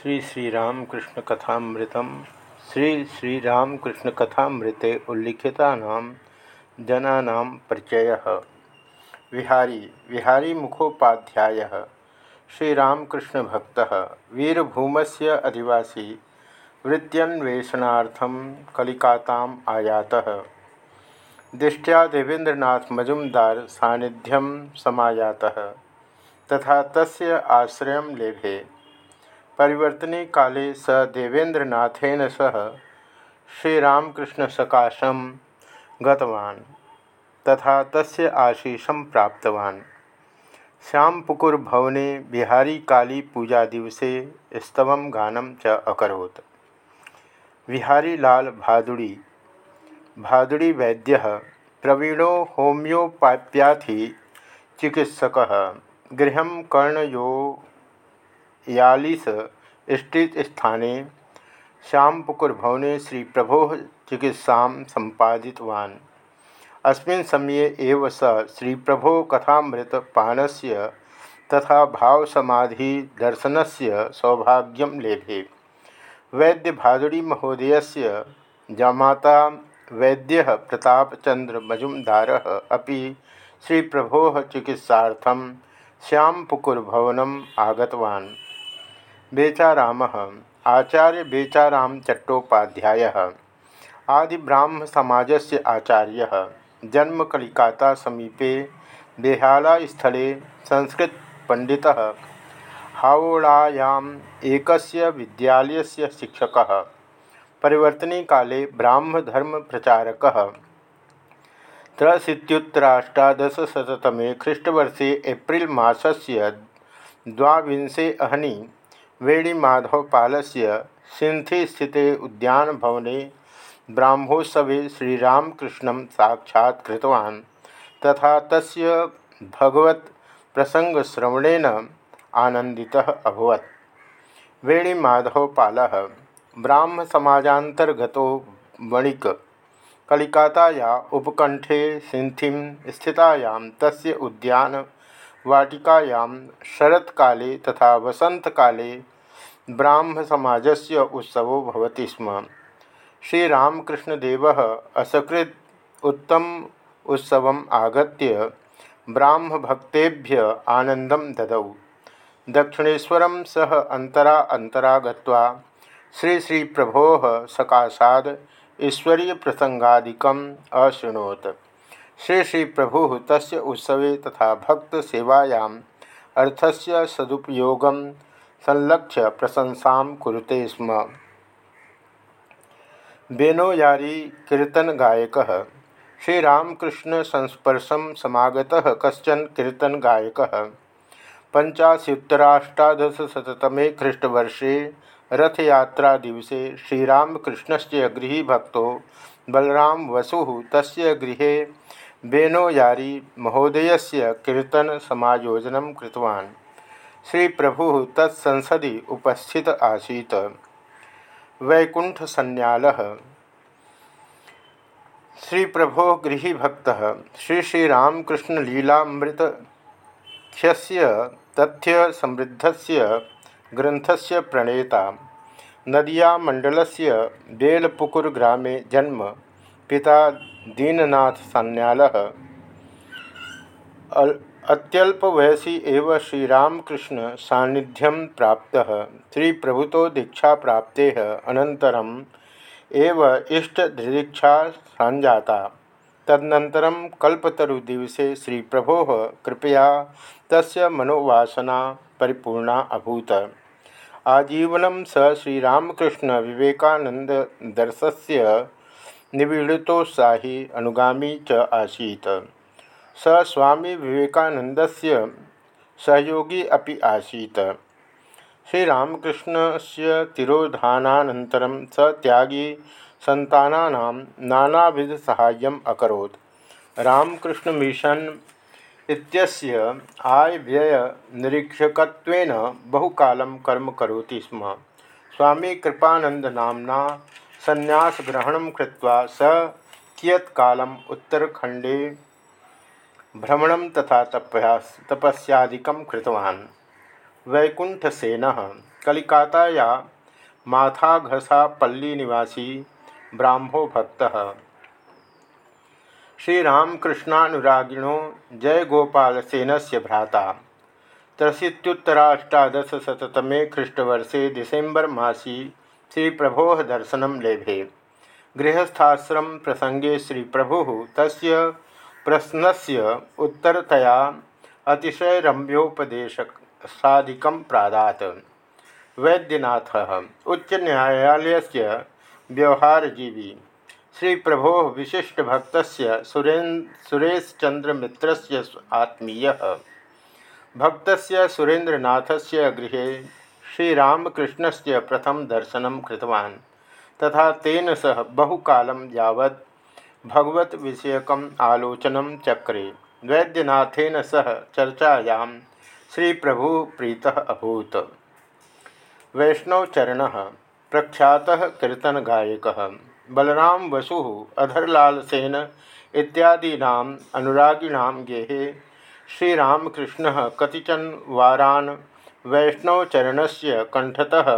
श्री श्रीरामकृष्ण कथामृतम श्री श्रीरामकृष्ण कथामृते उल्लिखिता जना परिचय। विहारी विहारी मुखोपाध्याय श्रीरामकृष्ण भक्त वीरभूम से अधिवासी वृत्त्यन्वेषणार्थं कलिकाताम् आयातः। दृष्टिया देवेन्द्रनाथ मजुमदार सानिध्यम समायातः, तथा तस्य आश्रय लेभे परिवर्तने काले स देवेन्द्रनाथेन सह श्रीरामकृष्णसकाशं गतवान् तथा तस्य आशीषं प्राप्तवान्। श्यामपुकुरभवने बिहारीकालीपूजादिवसे स्तवं गानं च अकरोत्। विहारीलाल भादुड़ी भादुड़ी वैद्य, प्रवीणो होम्योपाप्याथि चिकित्सक, गृह कर्णयो यालिस स्थित स्थाने श्री प्रभो चिकित्सा सम्पादितवान्। अस्मिन् समये एव स श्री प्रभो कथामृतपानस्य तथा भावसमाधिदर्शनस्य सौभाग्यं लेभे। महोदयस्य जामाता वैद्य प्रतापचंद्र मजुमदार अभी श्री प्रभो चिकित्सार्थं श्यामपुकुरभवनम् आगतवान्। बेचाराम। आचार्य बेचाराम चट्टोपाध्याय। आदिब्राह्म सामज से आचार्य। जन्म कलिकाता समीपे बेहाला स्थले संस्कृत पंडित। हावड़ायाम एक विद्यालयस्य शिक्षक। परिवर्तने काले ब्राह्मधर्म प्रचारक। त्रशीत्युत्तराष्टादशतमे ख्रीष्टवर्षे एप्रिल मासस्य द्वाविंशे अहनी वेणीमाधवपालस्य सिंथिस्थिते उद्यानभवने ब्राह्मोत्सवे श्रीरामकृष्णं साक्षात्कृतवान् तथा तस्य भगवत प्रसंगश्रवणेन आनन्दितः अभवत्। वेणीमाधवपालः ब्राह्मसमाजान्तर्गतो वणिक कलिकाताया उपकण्ठे सिंथिं स्थितायां तस्य उद्यान वाटिकायां शरत्काले तथा वसन्तकाले ब्राह्मसमाजस्य उत्सवो भवति स्म। श्रीरामकृष्णदेवः असकृत् उत्तम उत्सवम् आगत्य ब्राह्मभक्तेभ्य आनंद ददौ। दक्षिणेश्वरं सह अन्तरा अन्तरा गत्वा श्री श्री प्रभोः सकाशाद् ईश्वरीयप्रसङ्गादिकम् अशृणोत् श्री श्री प्रभु तस्य उत्सवे तथा भक्त सेवायां अर्थस्य सदुपयोगं संलक्ष्य प्रशंसा कुरुते स्म। बेनोयारी कीर्तन गायक, श्रीरामकृष्ण संस्पर्शं समागतः कश्चन कीर्तन गायक। पंचाशीतराष्टादशतमे ख्रीष्टवर्षे रथयात्रा दिवसे श्रीरामकृष्णस्य गृहभक्तो बलराम वसु तस्य गृहे बेनोयारी महोदयस्य कीर्तन समायोजन कृतवान्। श्री प्रभु तत्संसदि उपस्थित आसीत्। वैकुंठ सन्याल। श्री प्रभो गृहभक्त। श्री श्रीरामकृष्ण लीलामृत तथ्य समृद्धस्य ग्रंथस्य प्रणेता। नदिया मंडलस्य बेलपुकुर ग्रामे जन्म। पिता दीननाथ सन्याल। अत्यल्प वयसी एव प्राप्त श्री प्रभुतो दीक्षा प्राप्ते अनंतरम एव इष्ट दीक्षा संजाता तदनन्तरं कल्पतरुदिवसे श्री प्रभो कृपया तस्य मनोवासना परिपूर्णा अभूत। आजीवन स श्रीरामकृष्ण विवेकानंद दर्शस्य निबीड़ितोत्साही अनुगामी च आसीत्। स स्वामी विवेकानन्दस्य सहयोगी अपि आसीत्। श्रीरामकृष्णस्य तिरोधानानन्तरं स त्यागी सन्तानानां नानाविधसाहाय्यम् अकरोत्। रामकृष्णमिशन् इत्यस्य आयव्ययनिरीक्षकत्वेन बहुकालं कर्म करोति स्म। स्वामी कृपानन्दनाम्ना संन्यासग्रहण कृत्वा स कियत्कालम् उत्तरखण्डे भ्रमण तथा तपस्यादिकं कृतवान्। वैकुण्ठसेनः निवासी ब्राह्मो भक्त। श्रीरामकृष्णानुरागिणो जयगोपालसेन से भ्राता। त्रशीतुत्तराष्टादशतमे ख्रीष्टवर्षे डिसेम्बर मासी श्री प्रभो दर्शन लेभे। गृहस्थाश्रम प्रसंगे श्री प्रभु से उत्तरतया अतिशय साधिकं प्रादात। वैद्यनाथ उच्च न्यायालय से व्यवहारजीवी श्री प्रभो विशिष्ट भक्त सुरेश चंद्र मित्र आत्मीय। भक्त सुरेन्द्रनाथ से गृह श्रीरामकृष्ण से प्रथम दर्शन कृतवान्, तथा तेन सह बहुकाल भगवत विषयक आलोचन चक्रे वैद्यनाथेन सह चर्चायां श्री प्रभु प्रीत अभूत। वैष्णवचरण प्रख्यात कीर्तन गायक बलराम वसु अधरलाल सेन इत्यादीना अनुरागिण गेहे श्रीरामकृष्ण कतिचन वारान वैष्णवचरण से कंठतः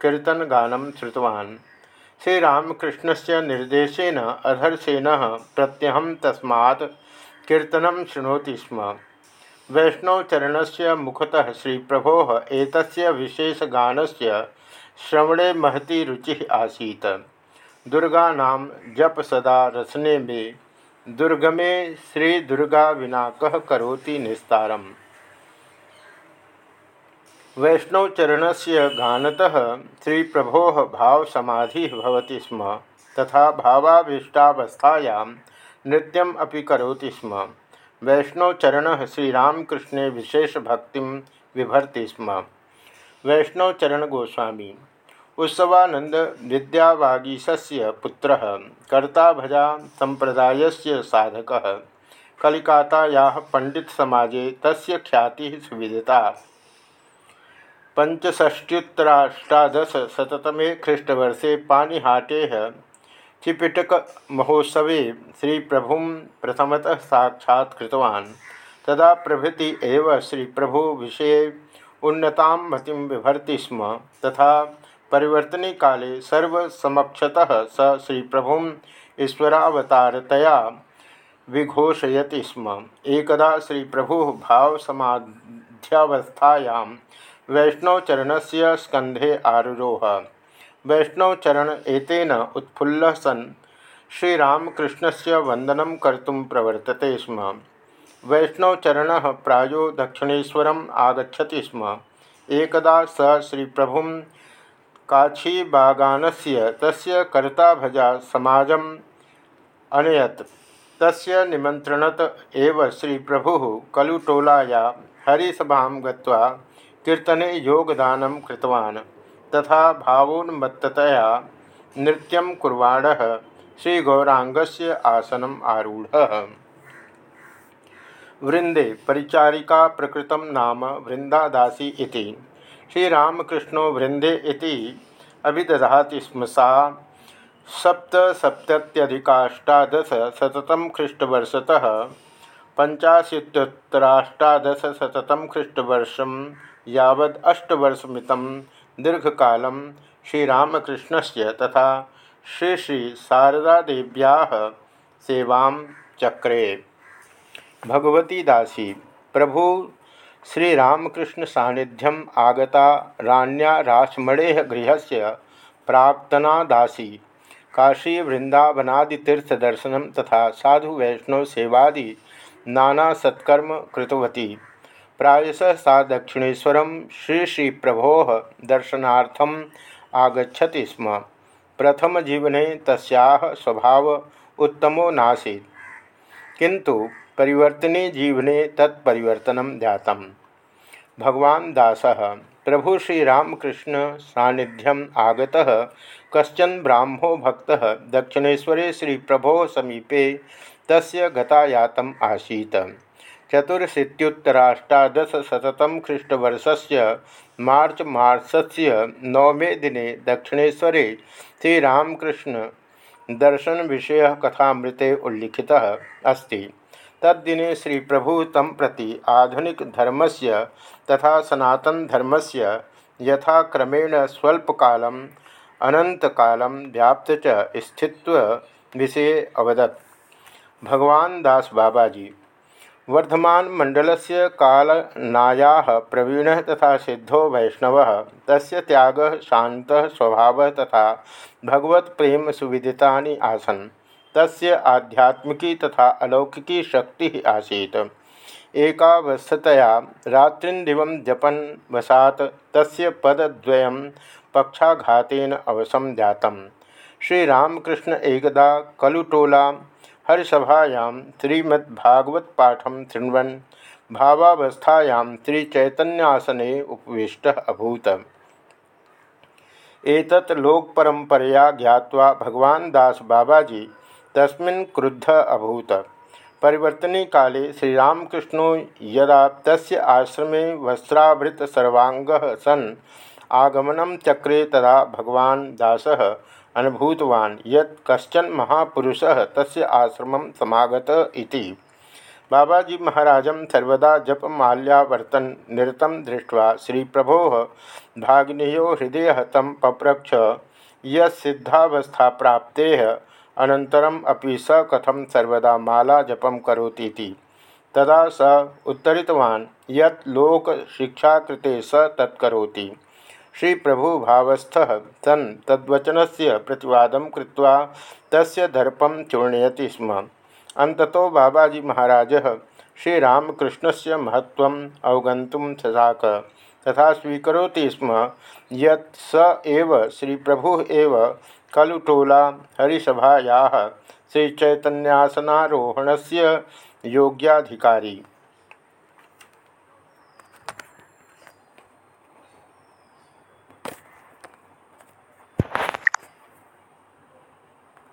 कीर्तनगान श्रुतवान्। श्रीरामकृष्ण से निर्देशन अधरसेन प्रत्यहम तस्मा कीर्तन शृणोति स्म। वैष्णवचरण से मुखतः श्री प्रभो एक विशेषगान से श्रवणे महती रुचि आसीत। दुर्गा जप सदा रसने में, दुर्गमे श्री दुर्गा विना कह करोति निस्तारम। वैष्णवचरण से गानतः श्री प्रभो भाव समाधि स्म, तथा भावाभीष्टावस्थायां नृत्यम अपि करोति स्म। वैष्णवचरण श्रीरामकृष्णे विशेष भक्ति बिभर्ति स्म। वैष्णवचरण गोस्वामी उत्सवानंद विद्यावागीशस्य पुत्र कर्ता भजा संप्रदाय से साधक, कलिकाताया पंडित समाजे तस्य ख्याति सुविदिता। पंचष्ट्युत्तराष्टादशतमे ख्रीष्टवर्षे पानीहाटे चिपिटक महोत्सवे श्री प्रभु प्रथमतः साक्षात्तवान् तदा प्रभृति श्री प्रभु विषय उन्नता मति बिभर्ति स्म, तथा परिवर्तने काले सर्वसमक्षतः स श्री प्रभु ईश्वरावतारतया विघोषयति स्म। एकदा श्री प्रभु भावसमाध्यावस्थायां वैष्णवचरणस्य स्कंधे आरुरोह। वैष्णवचरण एतेन उत्फुल्ल सन्। श्रीरामकृष्ण से वंदन कर्तुं प्रवर्तते स्म। वैष्णवचरण प्रायो दक्षिणेशर आगछति स्म। एकदा स प्रभु काछीबागानस्य तस्य कर्ताभजा समाजम् अनयत। तस्य निमंत्रणत एव श्री प्रभु कलुटोलाया हरिसभा गत्वा कीर्तने योगदान कृतवान्। तथा भावोन्मत्ततया कुर्वाण श्रीगौरांग से आसनम आरूढ़। वृंदे परिचारिका प्रकृत नाम वृंदादासी श्रीरामकृष्णो वृंदे अभिदधाति स्म सा। सप्तसप्तत्यधिकाष्टादशतम ख्रीष्टवर्षतः पंचाशीत्युत्तराष्टादशतम ख्रीष्टवर्षम यावद अष्टवर्षमित दीर्घकाल श्रीरामकृष्ण से तथा श्री श्री शारदादेव्या सेवा चक्रे। भगवती दासी प्रभु श्रीरामकृष्ण सानिध्यम आगता राण्या रासमणे गृह से प्राक्तना दासी काशी वृंदावनादितीर्थदर्शन तथा साधु वैष्णव सेवादि नाना सत्कर्म कृतवती। प्रायशः सा दक्षिणेशर श्री श्री प्रभो दर्शनार्थम आगछति स्म। प्रथम जीवने तस्याः स्वभाव उत्तमो नासीत्। किंतु परिवर्तने जीवने तत्परिवर्तन जातम। भगवान दास, प्रभु श्रीरामकृष्ण सानिध्यम आगता कशन ब्राह्मो भक्त दक्षिणेशरे श्री प्रभो समीपे तस्य गतायातम आसीत्। चतुरशीत्युत्तराष्टादशतम ख्रीष्टवर्ष से मार्च मासस्य नवमे दिने दक्षिणेशरे श्रीरामकृष्ण दर्शन विषय कथामृते उल्लिखितः अस्ति। तद्दिने श्री प्रभु तम प्रति आधुनिक धर्मस्य तथा सनातन धर्मस्य यथा क्रमेण स्वल्पकालम अनंतकालम व्याप्त च स्थित्व विषय अवदत्। भगवान दास बाबाजी से कालनाया प्रवीण तथा सिद्धो वैष्णव, तस्य त्याग शांत स्वभाव तथा भगवत प्रेम सुविदिता आसन। तस्य आध्यात्मिकी तथा अलौकिकी शक्ति आसीत। एकावस्थतया जपन वसात तस्य पदद्वयं पक्षाघातेन अवसम जातम श्रीरामकृष्ण एकदा कलुटोला हरिसभायां श्रीमद्भागवत पाठम शृण्वन् भावावस्थायां श्रीचैतन्यासने उपविष्टः अभूत। एतत् लोकपरंपरया ज्ञात्वा भगवान दास बाबाजी तस्मिन् क्रुद्ध अभूत। परिवर्तने काले श्रीरामकृष्णो यदा तस्य आश्रमे वस्त्राभृत सर्वांगः सन् आगमनं चक्रे तदा भगवान दासः अनुभूतवान् यत् कश्चन महापुरुषः तस्य आश्रमं समागत इति। बाबाजी महाराज सर्वदा जपमाल्यावर्तन निरतं दृष्ट्वा श्री प्रभो भागिनो हृदय तम पप्रक्ष यद्धावस्था प्राप्ते अनन्तरम अपि स कथम सर्वदा माला जपम करोती तदा स उत्तरितवान् यत् लोक शिक्षा कृते स तत्करोति श्री प्रभु भावस्थ सन तद्वचन से प्रतिवाद कृत्वा तस्य दर्पम चूर्णयति स्म। अंततो बाबाजी महाराज श्रीरामकृष्ण से महत्व अवगंतुम सजाक तथा स्वीकरोति स्म। यत् श्री प्रभु एव कलुटोला हरिसभाया श्रीचैतन्यासनारोहण से योग्याधिकारी।